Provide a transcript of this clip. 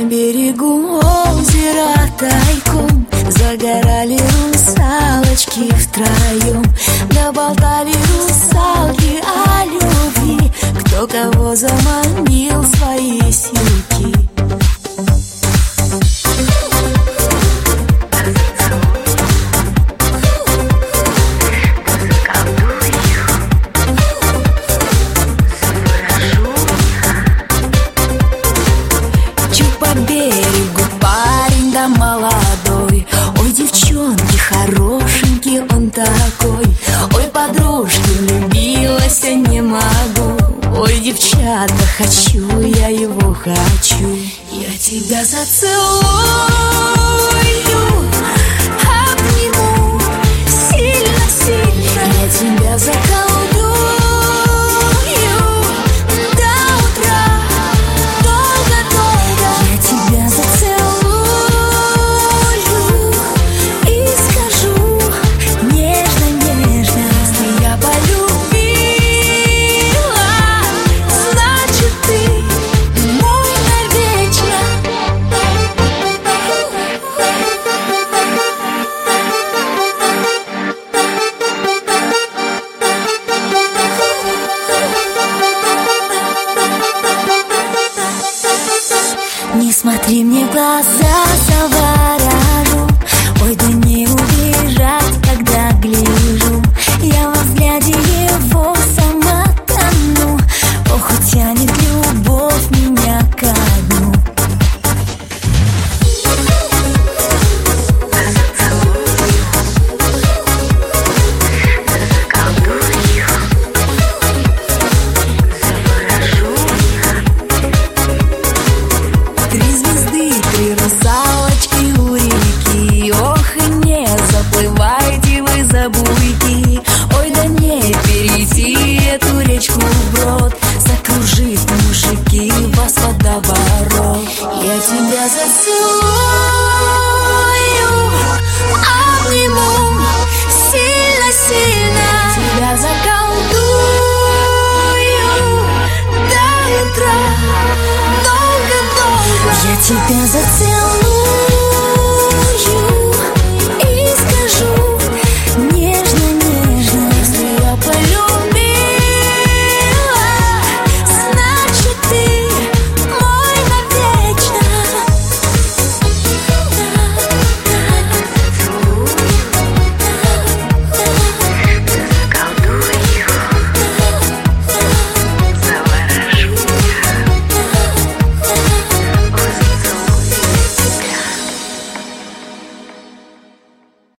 На берегу озера тайком. Загорали русалочки втроем Да болтали русалки о любви. Кто кого заманил хорошенький он такой. Ой, подружки, влюбилась, я не могу. Ой, девчата, хочу, я его хочу. Я тебя зацелую Смотри мне в глаза, заворожу Ой, да не убежать, Закружит мужики вас водоворот Я тебя зацелую, обниму сильно-сильно. Тебя заколдую до утра. Долго-долго. Я тебя зацелую